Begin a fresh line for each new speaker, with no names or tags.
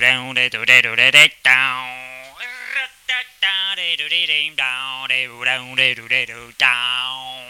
down de do de do de de down. Da da de do de down de do down de do de do down.